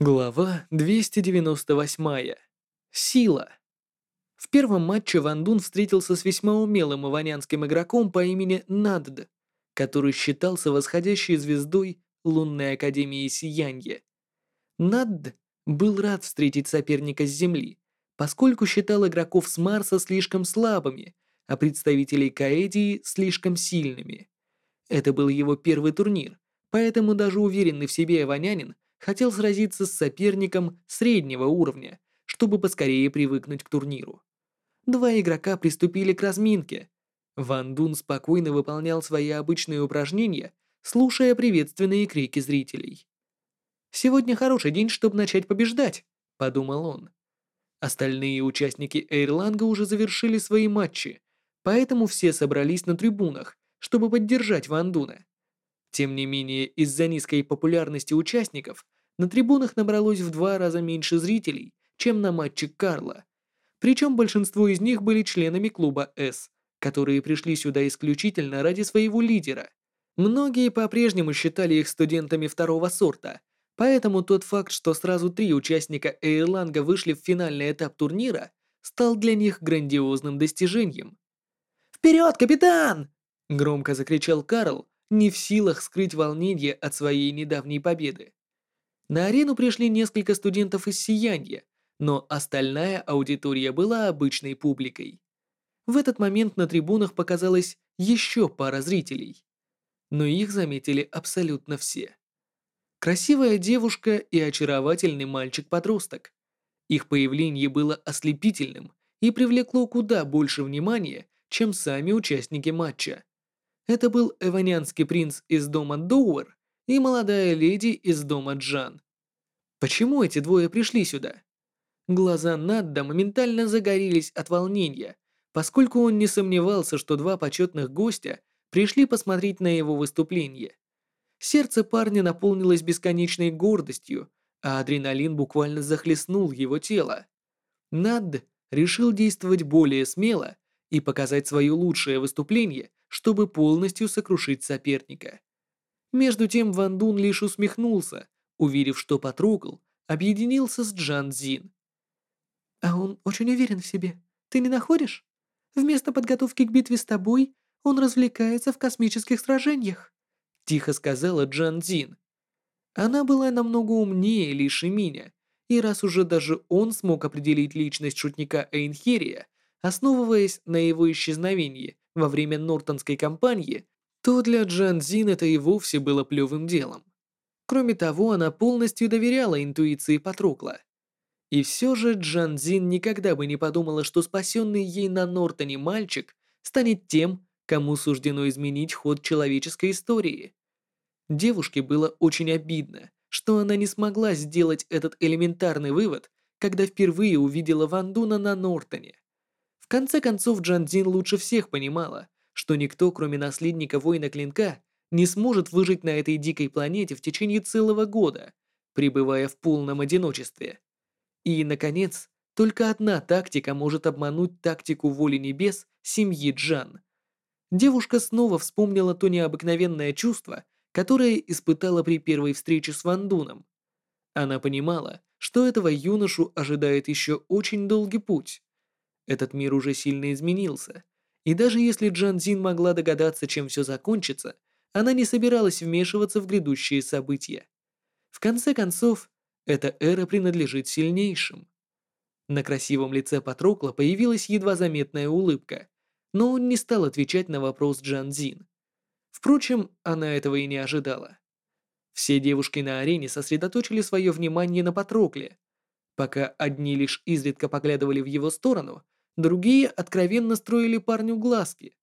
Глава 298. Сила. В первом матче Ван Дун встретился с весьма умелым иванянским игроком по имени Надд, который считался восходящей звездой лунной академии Сиянье. Надд был рад встретить соперника с Земли, поскольку считал игроков с Марса слишком слабыми, а представителей Каэдии слишком сильными. Это был его первый турнир, поэтому даже уверенный в себе иванянин хотел сразиться с соперником среднего уровня, чтобы поскорее привыкнуть к турниру. Два игрока приступили к разминке. Ван Дун спокойно выполнял свои обычные упражнения, слушая приветственные крики зрителей. «Сегодня хороший день, чтобы начать побеждать», — подумал он. Остальные участники Эйрланга уже завершили свои матчи, поэтому все собрались на трибунах, чтобы поддержать Ван Дуна. Тем не менее, из-за низкой популярности участников на трибунах набралось в два раза меньше зрителей, чем на матче Карла. Причем большинство из них были членами клуба «С», которые пришли сюда исключительно ради своего лидера. Многие по-прежнему считали их студентами второго сорта, поэтому тот факт, что сразу три участника Эйрланга вышли в финальный этап турнира, стал для них грандиозным достижением. «Вперед, капитан!» – громко закричал Карл, не в силах скрыть волнение от своей недавней победы. На арену пришли несколько студентов из Сиянья, но остальная аудитория была обычной публикой. В этот момент на трибунах показалась еще пара зрителей. Но их заметили абсолютно все. Красивая девушка и очаровательный мальчик-подросток. Их появление было ослепительным и привлекло куда больше внимания, чем сами участники матча. Это был эванянский принц из дома Доуэр и молодая леди из дома Джан. Почему эти двое пришли сюда? Глаза Надда моментально загорелись от волнения, поскольку он не сомневался, что два почетных гостя пришли посмотреть на его выступление. Сердце парня наполнилось бесконечной гордостью, а адреналин буквально захлестнул его тело. Надд решил действовать более смело и показать свое лучшее выступление чтобы полностью сокрушить соперника. Между тем Ван Дун лишь усмехнулся, уверив, что Патрукл объединился с Джан Зин. «А он очень уверен в себе. Ты не находишь? Вместо подготовки к битве с тобой он развлекается в космических сражениях», тихо сказала Джан Зин. Она была намного умнее Лиши Миня, и раз уже даже он смог определить личность шутника Эйнхерия, основываясь на его исчезновении во время Нортонской кампании, то для Джан Зин это и вовсе было плевым делом. Кроме того, она полностью доверяла интуиции Патрукла. И все же Джан Зин никогда бы не подумала, что спасенный ей на Нортоне мальчик станет тем, кому суждено изменить ход человеческой истории. Девушке было очень обидно, что она не смогла сделать этот элементарный вывод, когда впервые увидела Ван Дуна на Нортоне. Конце концов, Джандин лучше всех понимала, что никто, кроме наследника воина клинка, не сможет выжить на этой дикой планете в течение целого года, пребывая в полном одиночестве. И, наконец, только одна тактика может обмануть тактику воли небес семьи Джан. Девушка снова вспомнила то необыкновенное чувство, которое испытала при первой встрече с Вандуном. Она понимала, что этого юношу ожидает еще очень долгий путь. Этот мир уже сильно изменился. И даже если Джан Зин могла догадаться, чем все закончится, она не собиралась вмешиваться в грядущие события. В конце концов, эта эра принадлежит сильнейшим. На красивом лице Патрокла появилась едва заметная улыбка, но он не стал отвечать на вопрос Джан Зин. Впрочем, она этого и не ожидала. Все девушки на арене сосредоточили свое внимание на Патрокле. Пока одни лишь изредка поглядывали в его сторону, Другие откровенно строили парню глазки.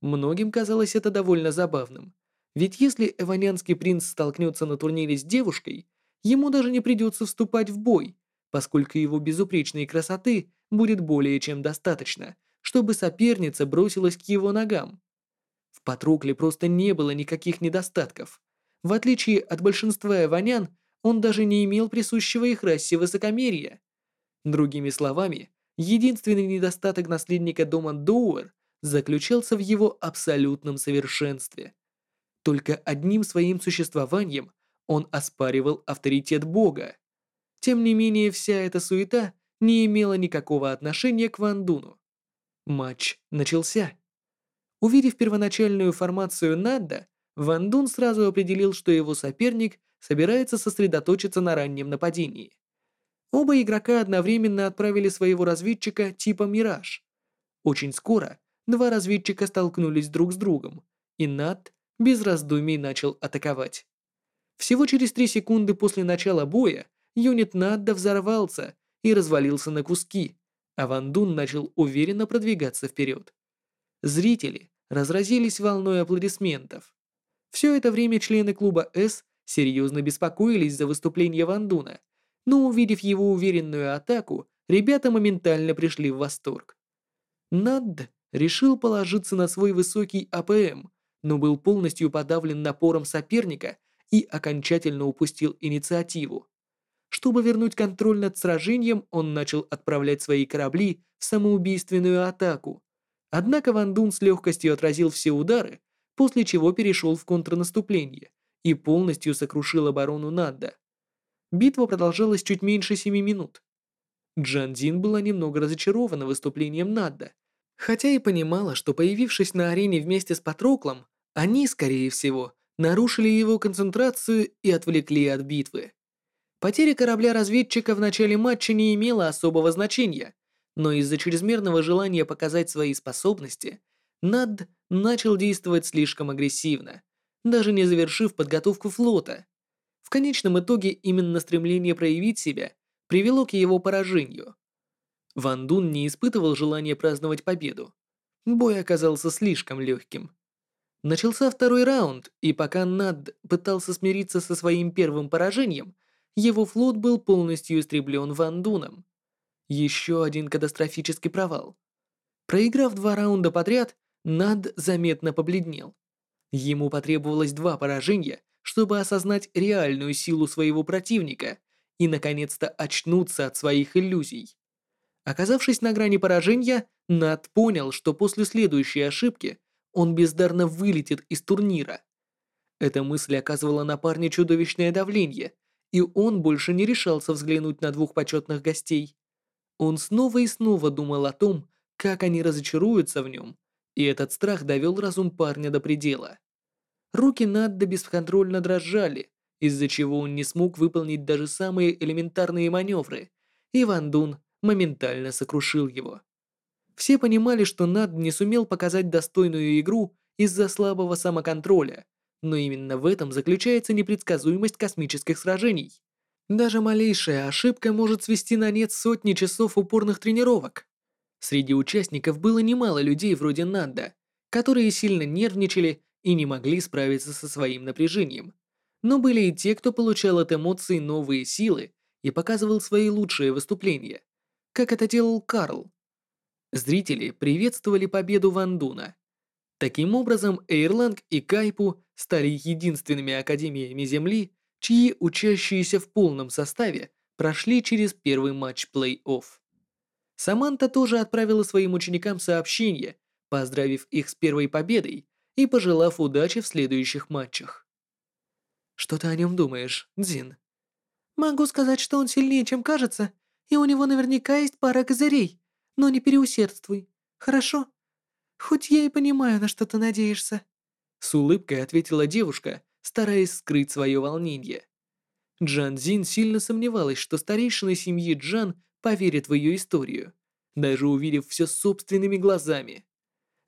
Многим казалось это довольно забавным. Ведь если эванянский принц столкнется на турнире с девушкой, ему даже не придется вступать в бой, поскольку его безупречной красоты будет более чем достаточно, чтобы соперница бросилась к его ногам. В Патрукле просто не было никаких недостатков. В отличие от большинства эванян, он даже не имел присущего их расе высокомерия. Другими словами, Единственный недостаток наследника дома Доуэр заключался в его абсолютном совершенстве. Только одним своим существованием он оспаривал авторитет Бога. Тем не менее, вся эта суета не имела никакого отношения к Ван Дуну. Матч начался. Увидев первоначальную формацию Надда, Ван Дун сразу определил, что его соперник собирается сосредоточиться на раннем нападении. Оба игрока одновременно отправили своего разведчика типа «Мираж». Очень скоро два разведчика столкнулись друг с другом, и Над без раздумий начал атаковать. Всего через три секунды после начала боя юнит Надда взорвался и развалился на куски, а Ван Дун начал уверенно продвигаться вперед. Зрители разразились волной аплодисментов. Все это время члены клуба «С» серьезно беспокоились за выступление Ван Дуна, но увидев его уверенную атаку, ребята моментально пришли в восторг. Надд решил положиться на свой высокий АПМ, но был полностью подавлен напором соперника и окончательно упустил инициативу. Чтобы вернуть контроль над сражением, он начал отправлять свои корабли в самоубийственную атаку. Однако Ван Дун с легкостью отразил все удары, после чего перешел в контрнаступление и полностью сокрушил оборону Надда. Битва продолжалась чуть меньше семи минут. Джан Дин была немного разочарована выступлением Надда, хотя и понимала, что появившись на арене вместе с Патроклом, они, скорее всего, нарушили его концентрацию и отвлекли от битвы. Потеря корабля-разведчика в начале матча не имела особого значения, но из-за чрезмерного желания показать свои способности, Над начал действовать слишком агрессивно, даже не завершив подготовку флота. В конечном итоге именно стремление проявить себя привело к его поражению. Ван Дун не испытывал желания праздновать победу. Бой оказался слишком легким. Начался второй раунд, и пока Над пытался смириться со своим первым поражением, его флот был полностью истреблен Ван Дуном. Еще один катастрофический провал. Проиграв два раунда подряд, Над заметно побледнел. Ему потребовалось два поражения, чтобы осознать реальную силу своего противника и, наконец-то, очнуться от своих иллюзий. Оказавшись на грани поражения, Над понял, что после следующей ошибки он бездарно вылетит из турнира. Эта мысль оказывала на парня чудовищное давление, и он больше не решался взглянуть на двух почетных гостей. Он снова и снова думал о том, как они разочаруются в нем, и этот страх довел разум парня до предела. Руки Надда бесконтрольно дрожали, из-за чего он не смог выполнить даже самые элементарные маневры, и Ван Дун моментально сокрушил его. Все понимали, что Над не сумел показать достойную игру из-за слабого самоконтроля, но именно в этом заключается непредсказуемость космических сражений. Даже малейшая ошибка может свести на нет сотни часов упорных тренировок. Среди участников было немало людей вроде Нанда, которые сильно нервничали и не могли справиться со своим напряжением. Но были и те, кто получал от эмоций новые силы и показывал свои лучшие выступления, как это делал Карл. Зрители приветствовали победу Ван Дуна. Таким образом, Эйрланг и Кайпу стали единственными академиями Земли, чьи учащиеся в полном составе прошли через первый матч плей-офф. Саманта тоже отправила своим ученикам сообщение, поздравив их с первой победой и пожелав удачи в следующих матчах. «Что ты о нем думаешь, Дзин?» «Могу сказать, что он сильнее, чем кажется, и у него наверняка есть пара козырей, но не переусердствуй, хорошо?» Хоть я и понимаю, на что ты надеешься. С улыбкой ответила девушка, стараясь скрыть свое волнение. Джан Зин сильно сомневалась, что старейшина семьи Джан поверит в ее историю, даже увидев все собственными глазами.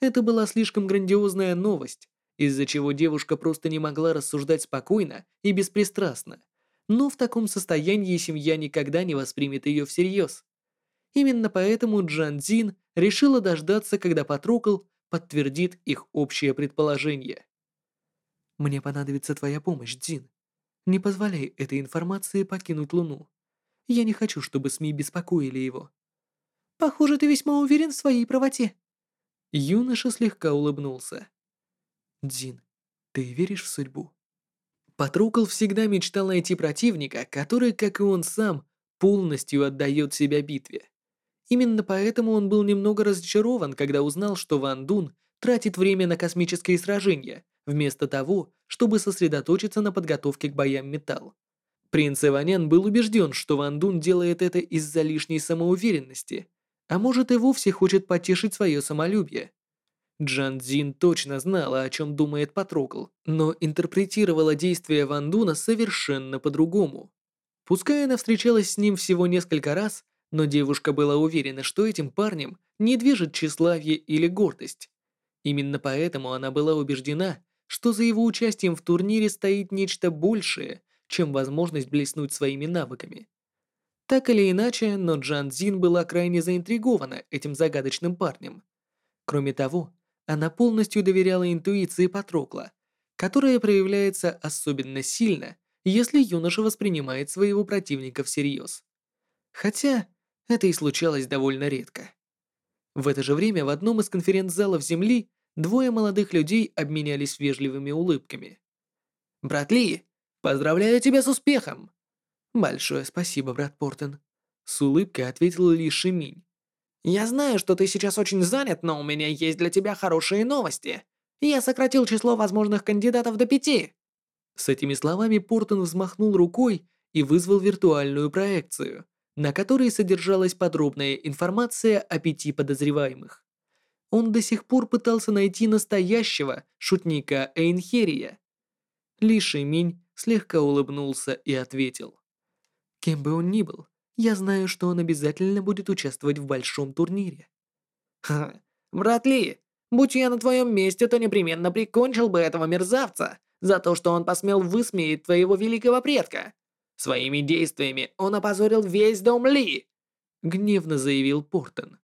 Это была слишком грандиозная новость, из-за чего девушка просто не могла рассуждать спокойно и беспристрастно. Но в таком состоянии семья никогда не воспримет ее всерьез. Именно поэтому Джан Зин решила дождаться, когда Патрокл подтвердит их общее предположение. «Мне понадобится твоя помощь, Дзин. Не позволяй этой информации покинуть Луну. Я не хочу, чтобы СМИ беспокоили его». «Похоже, ты весьма уверен в своей правоте». Юноша слегка улыбнулся. «Дзин, ты веришь в судьбу?» Патрукл всегда мечтал найти противника, который, как и он сам, полностью отдает себя битве. Именно поэтому он был немного разочарован, когда узнал, что Ван Дун тратит время на космические сражения, вместо того, чтобы сосредоточиться на подготовке к боям металл. Принц Иванян был убежден, что Ван Дун делает это из-за лишней самоуверенности, а может и вовсе хочет потешить свое самолюбие. Джан Цзин точно знала, о чем думает Патрокл, но интерпретировала действия Ван Дуна совершенно по-другому. Пускай она встречалась с ним всего несколько раз, но девушка была уверена, что этим парнем не движет тщеславие или гордость. Именно поэтому она была убеждена, что за его участием в турнире стоит нечто большее, чем возможность блеснуть своими навыками. Так или иначе, но Джан Цзин была крайне заинтригована этим загадочным парнем. Кроме того, она полностью доверяла интуиции Патрокла, которая проявляется особенно сильно, если юноша воспринимает своего противника всерьез. Хотя это и случалось довольно редко. В это же время в одном из конференц-залов Земли двое молодых людей обменялись вежливыми улыбками. «Брат Ли, Поздравляю тебя с успехом!» «Большое спасибо, брат Портен», — с улыбкой ответил Ли Шиминь. «Я знаю, что ты сейчас очень занят, но у меня есть для тебя хорошие новости. Я сократил число возможных кандидатов до пяти». С этими словами Портен взмахнул рукой и вызвал виртуальную проекцию, на которой содержалась подробная информация о пяти подозреваемых. Он до сих пор пытался найти настоящего шутника Эйнхерия. Ли Шиминь слегка улыбнулся и ответил. «Кем бы он ни был, я знаю, что он обязательно будет участвовать в большом турнире». «Ха, брат Ли, будь я на твоем месте, то непременно прикончил бы этого мерзавца за то, что он посмел высмеять твоего великого предка. Своими действиями он опозорил весь дом Ли», — гневно заявил Портон.